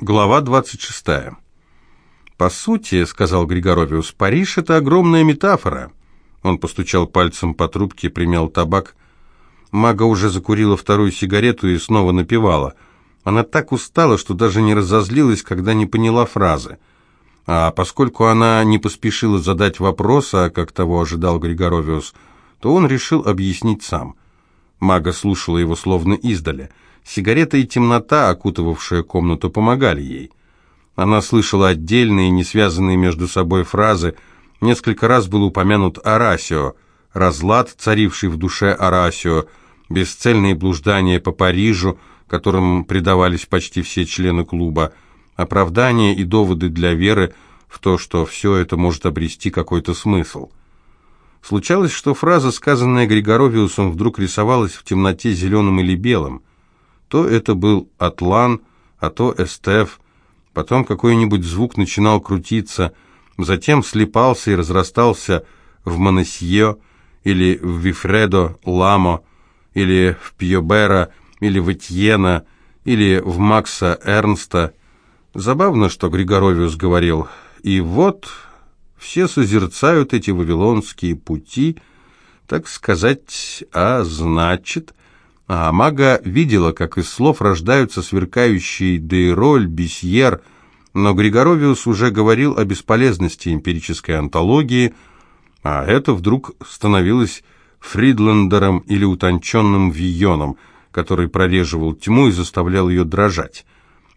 Глава 26. «По сути, — сказал Григоровиус, — Париж — это огромная метафора». Он постучал пальцем по трубке, примял табак. Мага уже закурила вторую сигарету и снова напевала. Она так устала, что даже не разозлилась, когда не поняла фразы. А поскольку она не поспешила задать вопрос, а как того ожидал Григоровиус, то он решил объяснить сам. Мага слушала его словно издали — Сигарета и темнота, окутывавшая комнату, помогали ей. Она слышала отдельные, не связанные между собой фразы. Несколько раз был упомянут Арасио, разлад, царивший в душе Арасио, бесцельные блуждания по Парижу, которым предавались почти все члены клуба, оправдания и доводы для веры в то, что все это может обрести какой-то смысл. Случалось, что фраза, сказанная Григоровиусом, вдруг рисовалась в темноте зеленым или белым – то это был Атлан, а то Эстеф. Потом какой-нибудь звук начинал крутиться, затем слепался и разрастался в Монесье, или в Вифредо Ламо, или в Пьобера, или в Этьена, или в Макса Эрнста. Забавно, что Григоровиус говорил. И вот все созерцают эти вавилонские пути, так сказать, а значит, а мага видела, как из слов рождаются сверкающие Дейроль, Бесьер, но Григоровиус уже говорил о бесполезности эмпирической антологии, а это вдруг становилось Фридлендером или утонченным Вийоном, который прореживал тьму и заставлял ее дрожать.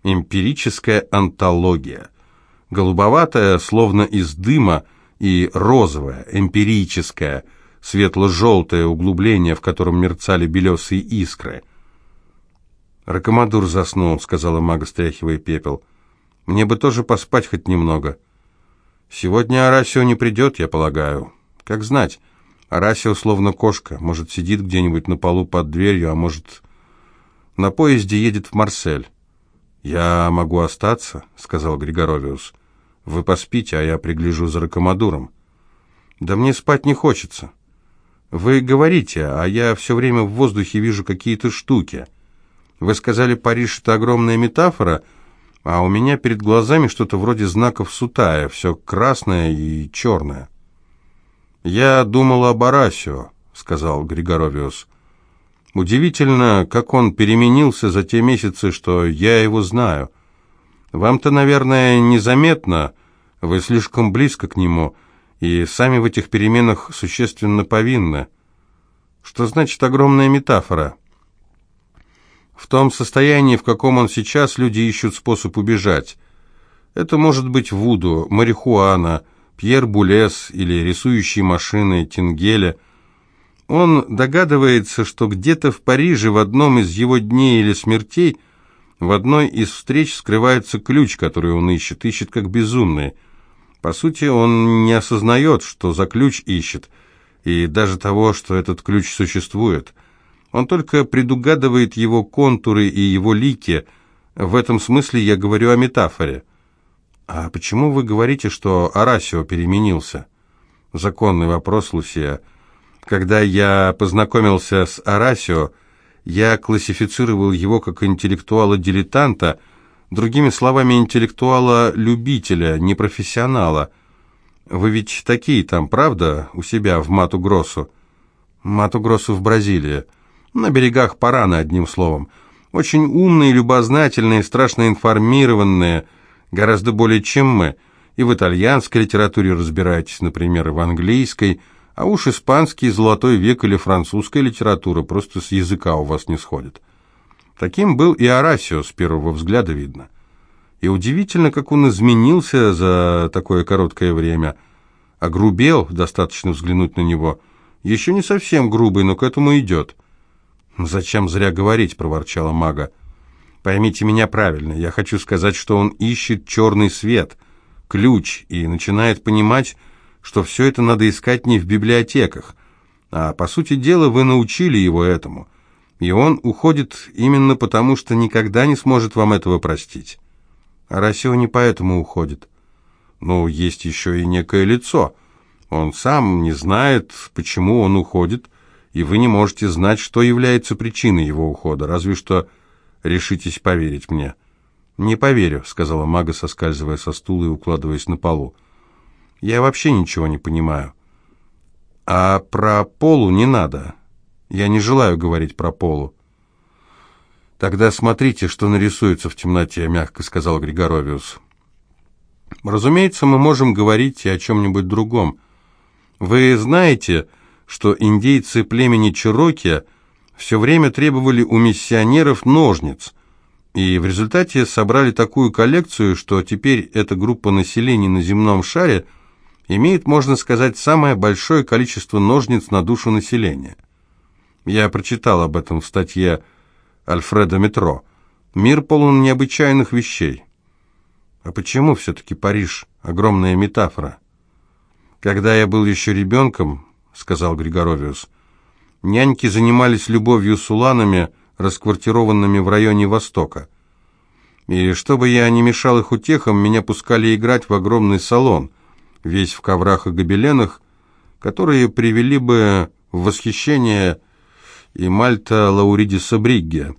Эмпирическая антология. Голубоватая, словно из дыма, и розовая, эмпирическая – светло-желтое углубление, в котором мерцали белесые искры. «Ракомадур заснул», — сказала мага, стряхивая пепел. «Мне бы тоже поспать хоть немного». «Сегодня Арасио не придет, я полагаю. Как знать, Арасио словно кошка, может, сидит где-нибудь на полу под дверью, а может, на поезде едет в Марсель». «Я могу остаться», — сказал Григоровиус. «Вы поспите, а я пригляжу за Ракомадуром». «Да мне спать не хочется». Вы говорите, а я все время в воздухе вижу какие-то штуки. Вы сказали, Париж — это огромная метафора, а у меня перед глазами что-то вроде знаков Сутая, все красное и черное. «Я думал об Арасио», — сказал Григоровиус. «Удивительно, как он переменился за те месяцы, что я его знаю. Вам-то, наверное, незаметно, вы слишком близко к нему» и сами в этих переменах существенно повинны. Что значит огромная метафора? В том состоянии, в каком он сейчас, люди ищут способ убежать. Это может быть Вуду, марихуана, Пьер Булес или рисующие машины Тингеля. Он догадывается, что где-то в Париже в одном из его дней или смертей в одной из встреч скрывается ключ, который он ищет, ищет как безумный – по сути, он не осознает, что за ключ ищет, и даже того, что этот ключ существует. Он только предугадывает его контуры и его лики. В этом смысле я говорю о метафоре. «А почему вы говорите, что Арасио переменился?» Законный вопрос, Лусия. Когда я познакомился с Арасио, я классифицировал его как интеллектуала-дилетанта – Другими словами, интеллектуала-любителя, не профессионала. Вы ведь такие там, правда, у себя в Мату-Гроссу? Мату-Гроссу в Бразилии. На берегах Парана, одним словом. Очень умные, любознательные, страшно информированные, гораздо более, чем мы. И в итальянской литературе разбираетесь, например, и в английской, а уж испанский золотой век или французская литература просто с языка у вас не сходит. Таким был и Арасио, с первого взгляда видно. И удивительно, как он изменился за такое короткое время. Огрубел, достаточно взглянуть на него. Еще не совсем грубый, но к этому идет. «Зачем зря говорить?» — проворчала мага. «Поймите меня правильно. Я хочу сказать, что он ищет черный свет, ключ, и начинает понимать, что все это надо искать не в библиотеках. А, по сути дела, вы научили его этому» и он уходит именно потому, что никогда не сможет вам этого простить. А Расио не поэтому уходит. Ну, есть еще и некое лицо. Он сам не знает, почему он уходит, и вы не можете знать, что является причиной его ухода, разве что решитесь поверить мне. «Не поверю», — сказала мага, соскальзывая со стула и укладываясь на полу. «Я вообще ничего не понимаю». «А про полу не надо. Я не желаю говорить про полу». «Тогда смотрите, что нарисуется в темноте», — мягко сказал Григоровиус. «Разумеется, мы можем говорить и о чем-нибудь другом. Вы знаете, что индейцы племени Чироки все время требовали у миссионеров ножниц, и в результате собрали такую коллекцию, что теперь эта группа населения на земном шаре имеет, можно сказать, самое большое количество ножниц на душу населения. Я прочитал об этом в статье Альфреда Метро. Мир полон необычайных вещей. А почему все-таки Париж – огромная метафора? Когда я был еще ребенком, сказал Григоровиус, няньки занимались любовью с уланами, расквартированными в районе Востока. И чтобы я не мешал их утехам, меня пускали играть в огромный салон, весь в коврах и гобеленах, которые привели бы в восхищение и Мальта Лауридиса Бригге.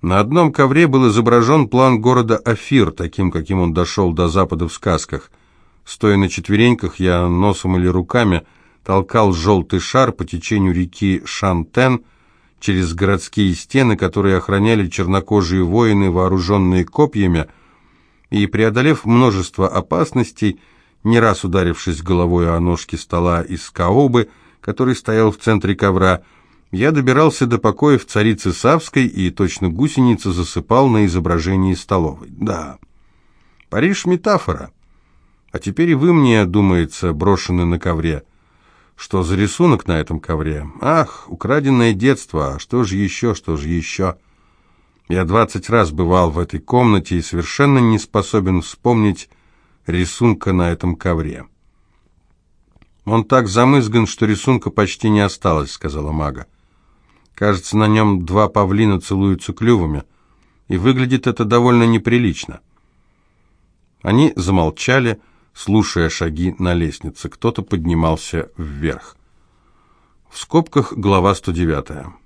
На одном ковре был изображен план города Афир, таким, каким он дошел до запада в сказках. Стоя на четвереньках, я носом или руками толкал желтый шар по течению реки Шантен через городские стены, которые охраняли чернокожие воины, вооруженные копьями, и, преодолев множество опасностей, не раз ударившись головой о ножки стола из каобы, который стоял в центре ковра, я добирался до покоев царицы Савской и точно гусеница засыпал на изображении столовой. Да, Париж — метафора. А теперь и вы мне, думается, брошены на ковре. Что за рисунок на этом ковре? Ах, украденное детство, а что же еще, что же еще? Я двадцать раз бывал в этой комнате и совершенно не способен вспомнить рисунка на этом ковре. «Он так замызган, что рисунка почти не осталось», — сказала мага. Кажется, на нем два павлина целуются клювами, и выглядит это довольно неприлично. Они замолчали, слушая шаги на лестнице. Кто-то поднимался вверх. В скобках глава 109.